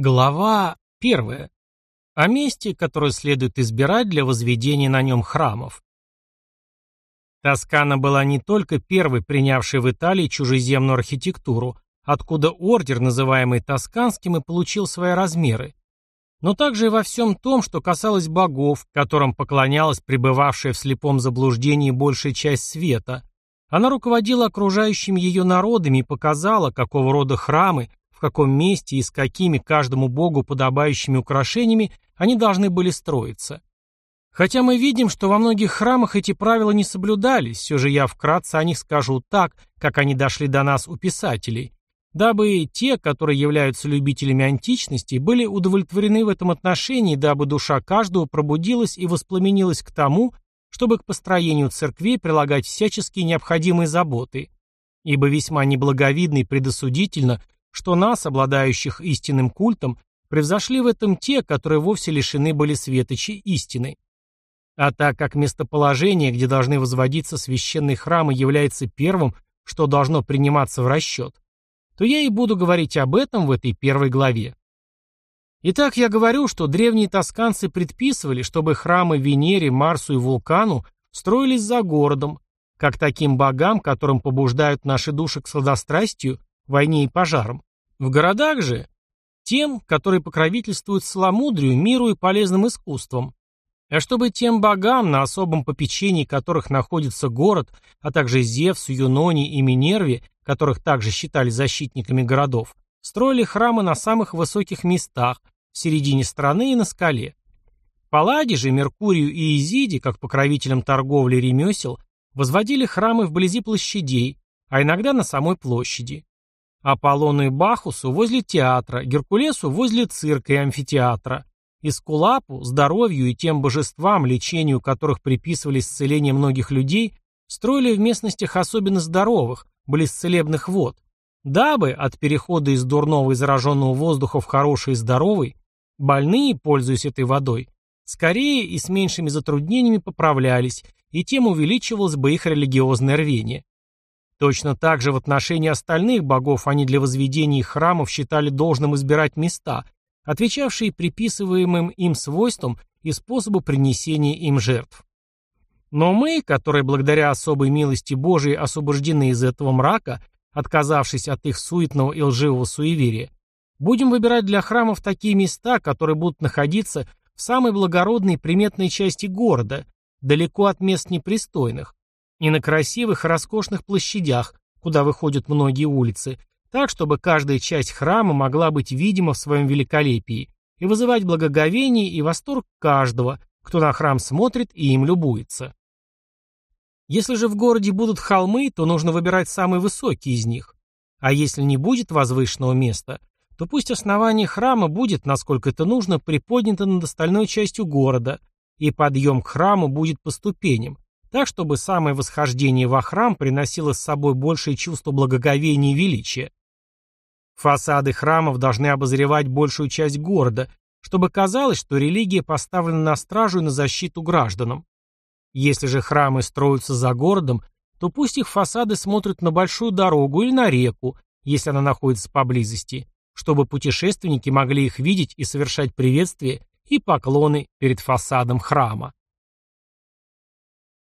Глава первая. О месте, которое следует избирать для возведения на нем храмов. Тоскана была не только первой принявшей в Италии чужеземную архитектуру, откуда ордер, называемый Тосканским, и получил свои размеры, но также и во всем том, что касалось богов, которым поклонялась пребывавшая в слепом заблуждении большая часть света. Она руководила окружающими ее народами и показала, какого рода храмы, в каком месте и с какими каждому богу подобающими украшениями они должны были строиться. Хотя мы видим, что во многих храмах эти правила не соблюдались, все же я вкратце о них скажу так, как они дошли до нас у писателей, дабы те, которые являются любителями античности, были удовлетворены в этом отношении, дабы душа каждого пробудилась и воспламенилась к тому, чтобы к построению церквей прилагать всяческие необходимые заботы, ибо весьма неблаговидно и предосудительно – что нас, обладающих истинным культом, превзошли в этом те, которые вовсе лишены были светочи истины. А так как местоположение, где должны возводиться священные храмы, является первым, что должно приниматься в расчет, то я и буду говорить об этом в этой первой главе. Итак, я говорю, что древние тосканцы предписывали, чтобы храмы Венере, Марсу и Вулкану строились за городом, как таким богам, которым побуждают наши души к сладострастию, войне и пожарам. В городах же тем, которые покровительствуют сломудрию, миру и полезным искусствам. А чтобы тем богам, на особом попечении которых находится город, а также Зевс, Юнони и Минерве, которых также считали защитниками городов, строили храмы на самых высоких местах, в середине страны и на скале. Палладе же, Меркурию и Изиде, как покровителям торговли и ремесел, возводили храмы вблизи площадей, а иногда на самой площади. Аполлону и Бахусу возле театра, Геркулесу возле цирка и амфитеатра, Искулапу, здоровью и тем божествам, лечению которых приписывали исцеление многих людей, строили в местностях особенно здоровых, близ целебных вод, дабы от перехода из дурного и зараженного воздуха в хороший и здоровый, больные, пользуясь этой водой, скорее и с меньшими затруднениями поправлялись, и тем увеличивалось бы их религиозное рвение. Точно так же в отношении остальных богов они для возведения их храмов считали должным избирать места, отвечавшие приписываемым им свойствам и способу принесения им жертв. Но мы, которые благодаря особой милости Божией освобождены из этого мрака, отказавшись от их суетного и лживого суеверия, будем выбирать для храмов такие места, которые будут находиться в самой благородной и приметной части города, далеко от мест непристойных, и на красивых и роскошных площадях, куда выходят многие улицы, так, чтобы каждая часть храма могла быть видима в своем великолепии и вызывать благоговение и восторг каждого, кто на храм смотрит и им любуется. Если же в городе будут холмы, то нужно выбирать самый высокий из них. А если не будет возвышенного места, то пусть основание храма будет, насколько это нужно, приподнято над остальной частью города, и подъем к храму будет по ступеням, так, чтобы самое восхождение во храм приносило с собой большее чувство благоговения и величия. Фасады храмов должны обозревать большую часть города, чтобы казалось, что религия поставлена на стражу и на защиту гражданам. Если же храмы строятся за городом, то пусть их фасады смотрят на большую дорогу или на реку, если она находится поблизости, чтобы путешественники могли их видеть и совершать приветствия и поклоны перед фасадом храма.